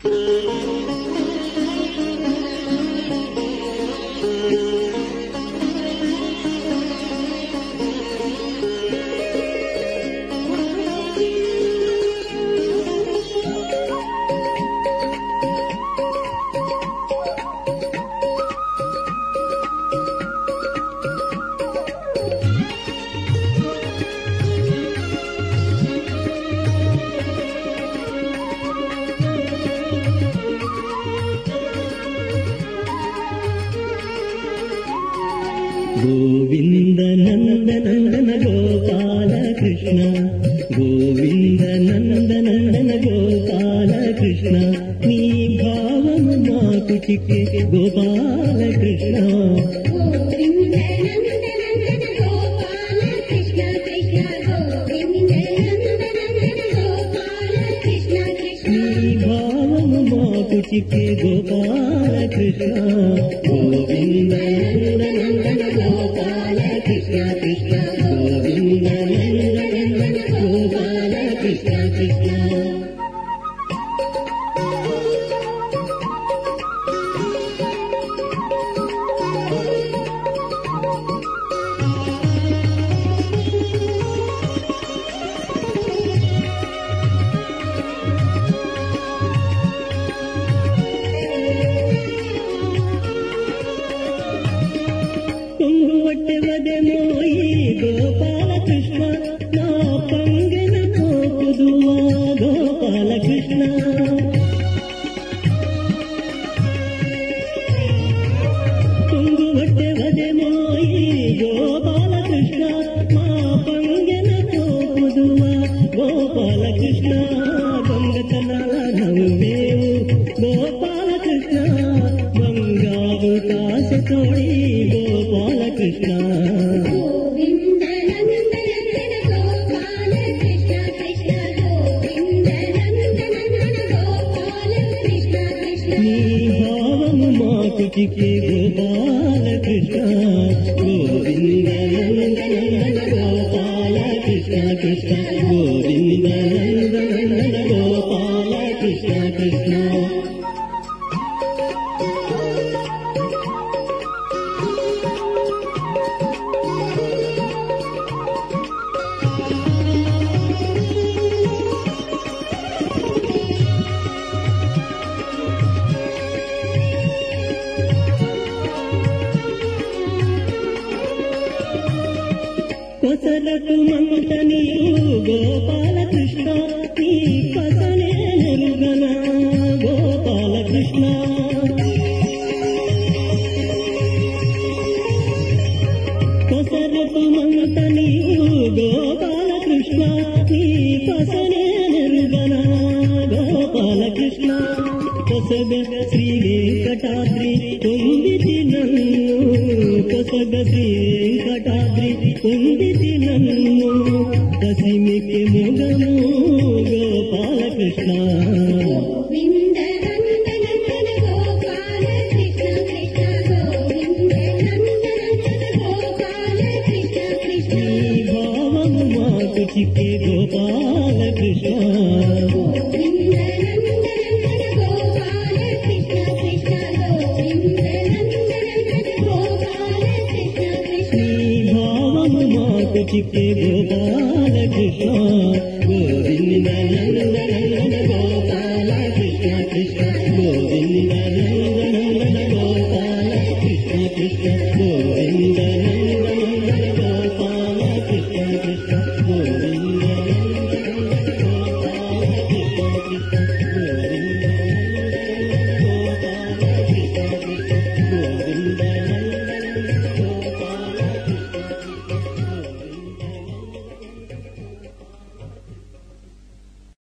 Good. Govinda నంద నందన గోపాల కృష్ణ గోవింద నంద నందన గోపాల కృష్ణ నీ భావము మాకు చిక్కే గోపాల కృష్ణ భావము మాకు చిక్కే గోపాల కృష్ణ గోవింద గోపాల కృష్ణ కృష్ణ కృష్ణ గోవింద నందనందన గోపాల కృష్ణ కృష్ణ నీ భావము మాకు చిక్కే గోపాల कसरत ममतनियो కొసలే నెరుగన గోపాల కృష్ణ కొసగ శ్రీ వెంకటాద్రి పొందితి నన్ను కొసగ శ్రీ వెంకటాద్రి పొందితి నన్ను దశమికి ముగము గోపాల కృష్ణ గోవింద నందనందన గోపాల కృష్ణ కృష్ణ గోవింద నందనందన గోపాల కృష్ణ. కృష్ణ నీ భావము మాకు చిక్కే గోపాల చిక్కే గోపాల కృష్ణ గోవింద గోపాల కృష్ణ కృష్ణ గోవింద